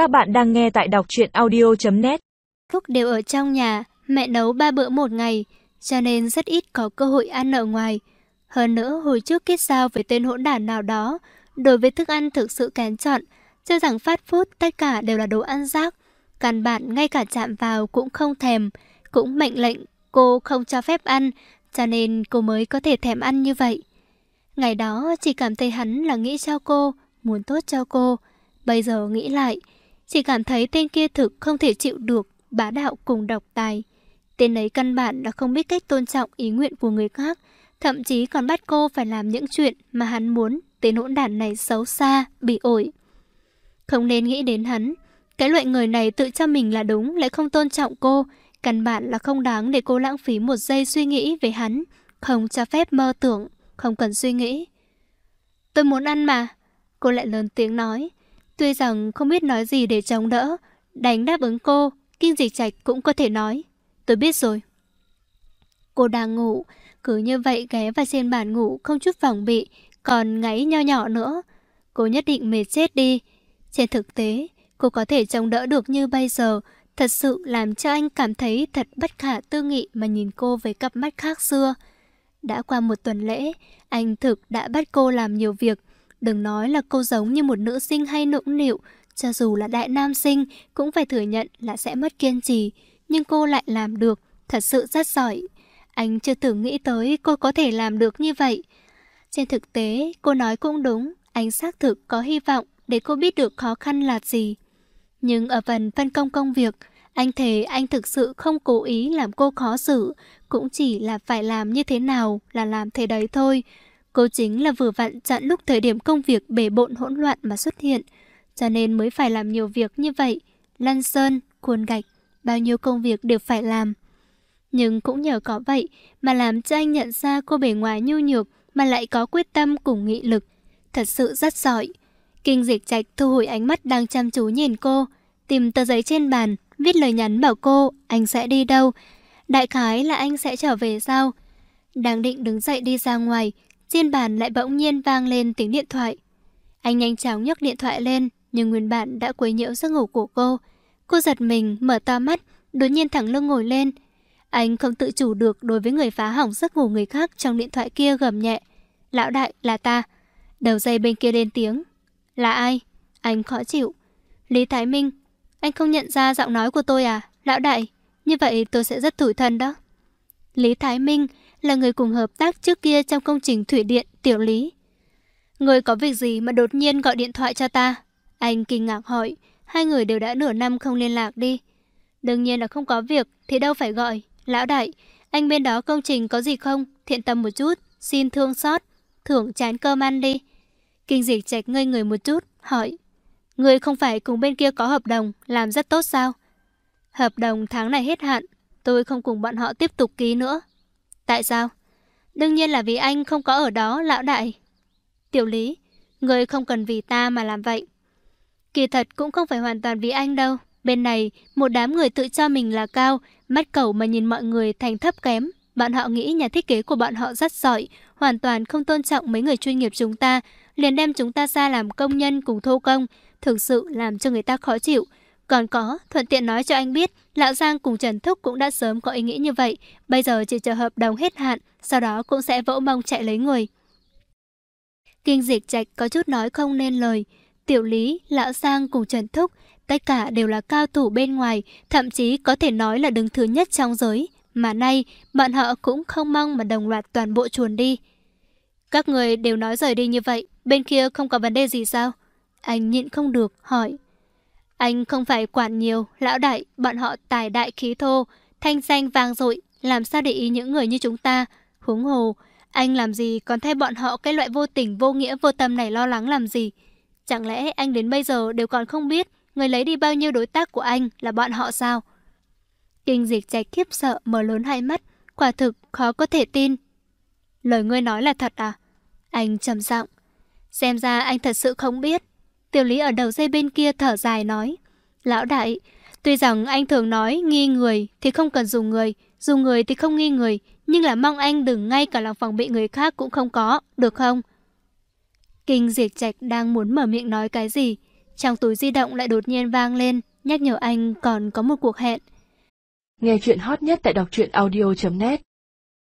Các bạn đang nghe tại đọc truyện audio.net Phúc đều ở trong nhà, mẹ nấu ba bữa một ngày, cho nên rất ít có cơ hội ăn ở ngoài. Hơn nữa, hồi trước kết giao với tên hỗn đản nào đó, đối với thức ăn thực sự kén chọn, cho rằng phát food tất cả đều là đồ ăn rác. Căn bản ngay cả chạm vào cũng không thèm, cũng mệnh lệnh cô không cho phép ăn, cho nên cô mới có thể thèm ăn như vậy. Ngày đó chỉ cảm thấy hắn là nghĩ cho cô, muốn tốt cho cô. Bây giờ nghĩ lại, chỉ cảm thấy tên kia thực không thể chịu được bá đạo cùng độc tài. Tên ấy căn bản là không biết cách tôn trọng ý nguyện của người khác, thậm chí còn bắt cô phải làm những chuyện mà hắn muốn tên hỗn đản này xấu xa, bị ổi. Không nên nghĩ đến hắn, cái loại người này tự cho mình là đúng lại không tôn trọng cô, căn bản là không đáng để cô lãng phí một giây suy nghĩ về hắn, không cho phép mơ tưởng, không cần suy nghĩ. Tôi muốn ăn mà, cô lại lớn tiếng nói. Tuy rằng không biết nói gì để chống đỡ, đánh đáp ứng cô, Kinh Dịch Trạch cũng có thể nói. Tôi biết rồi. Cô đang ngủ, cứ như vậy ghé vào trên bàn ngủ không chút phòng bị, còn ngáy nho nhỏ nữa. Cô nhất định mệt chết đi. Trên thực tế, cô có thể chống đỡ được như bây giờ, thật sự làm cho anh cảm thấy thật bất khả tư nghị mà nhìn cô với cặp mắt khác xưa. Đã qua một tuần lễ, anh thực đã bắt cô làm nhiều việc, Đừng nói là cô giống như một nữ sinh hay nũng nịu, cho dù là đại nam sinh cũng phải thừa nhận là sẽ mất kiên trì, nhưng cô lại làm được, thật sự rất giỏi. Anh chưa từng nghĩ tới cô có thể làm được như vậy. Trên thực tế, cô nói cũng đúng, anh xác thực có hy vọng để cô biết được khó khăn là gì. Nhưng ở phần phân công công việc, anh thề anh thực sự không cố ý làm cô khó xử, cũng chỉ là phải làm như thế nào là làm thế đấy thôi. Cô chính là vừa vặn chặn lúc thời điểm công việc bể bộn hỗn loạn mà xuất hiện, cho nên mới phải làm nhiều việc như vậy. Lăn sơn, khuôn gạch, bao nhiêu công việc đều phải làm. Nhưng cũng nhờ có vậy mà làm cho anh nhận ra cô bề ngoài nhu nhược mà lại có quyết tâm cùng nghị lực. Thật sự rất giỏi. Kinh dịch trạch thu hồi ánh mắt đang chăm chú nhìn cô, tìm tờ giấy trên bàn, viết lời nhắn bảo cô anh sẽ đi đâu. Đại khái là anh sẽ trở về sao? Đang định đứng dậy đi ra ngoài, trên bàn lại bỗng nhiên vang lên tiếng điện thoại. Anh nhanh chóng nhấc điện thoại lên, nhưng nguyên bản đã quấy nhiễu giấc ngủ của cô. Cô giật mình, mở to mắt, đột nhiên thẳng lưng ngồi lên. Anh không tự chủ được đối với người phá hỏng giấc ngủ người khác trong điện thoại kia gầm nhẹ. Lão đại, là ta. Đầu dây bên kia lên tiếng. Là ai? Anh khó chịu. Lý Thái Minh, anh không nhận ra giọng nói của tôi à? Lão đại, như vậy tôi sẽ rất tủi thân đó. Lý Thái Minh là người cùng hợp tác trước kia trong công trình thủy điện Tiểu Lý. Người có việc gì mà đột nhiên gọi điện thoại cho ta? Anh kinh ngạc hỏi, hai người đều đã nửa năm không liên lạc đi. Đương nhiên là không có việc, thì đâu phải gọi. Lão đại, anh bên đó công trình có gì không? Thiện tâm một chút, xin thương xót, thưởng chán cơm ăn đi. Kinh dịch trạch ngây người một chút, hỏi. Người không phải cùng bên kia có hợp đồng, làm rất tốt sao? Hợp đồng tháng này hết hạn, tôi không cùng bọn họ tiếp tục ký nữa. Tại sao? Đương nhiên là vì anh không có ở đó, lão đại. Tiểu lý, người không cần vì ta mà làm vậy. Kỳ thật cũng không phải hoàn toàn vì anh đâu. Bên này, một đám người tự cho mình là cao, mắt cầu mà nhìn mọi người thành thấp kém. Bọn họ nghĩ nhà thiết kế của bọn họ rất giỏi, hoàn toàn không tôn trọng mấy người chuyên nghiệp chúng ta, liền đem chúng ta ra làm công nhân cùng thô công, thực sự làm cho người ta khó chịu. Còn có, thuận tiện nói cho anh biết, Lão Giang cùng Trần Thúc cũng đã sớm có ý nghĩ như vậy, bây giờ chỉ chờ hợp đồng hết hạn, sau đó cũng sẽ vỗ mông chạy lấy người. Kinh dịch trạch có chút nói không nên lời. Tiểu Lý, Lão Giang cùng Trần Thúc, tất cả đều là cao thủ bên ngoài, thậm chí có thể nói là đứng thứ nhất trong giới. Mà nay, bọn họ cũng không mong mà đồng loạt toàn bộ chuồn đi. Các người đều nói rời đi như vậy, bên kia không có vấn đề gì sao? Anh nhịn không được, hỏi. Anh không phải quản nhiều, lão đại, bọn họ tài đại khí thô, thanh danh vang dội, làm sao để ý những người như chúng ta. Huống hồ, anh làm gì còn thay bọn họ cái loại vô tình vô nghĩa vô tâm này lo lắng làm gì? Chẳng lẽ anh đến bây giờ đều còn không biết người lấy đi bao nhiêu đối tác của anh là bọn họ sao? Kinh dịch trạch khiếp sợ mở lớn hai mắt, quả thực khó có thể tin. Lời ngươi nói là thật à? Anh trầm giọng. Xem ra anh thật sự không biết. Tiểu lý ở đầu dây bên kia thở dài nói. Lão đại, tuy rằng anh thường nói nghi người thì không cần dùng người, dùng người thì không nghi người, nhưng là mong anh đừng ngay cả lòng phòng bị người khác cũng không có, được không? Kinh diệt trạch đang muốn mở miệng nói cái gì, Trong túi di động lại đột nhiên vang lên, nhắc nhở anh còn có một cuộc hẹn. Nghe chuyện hot nhất tại đọc truyện audio.net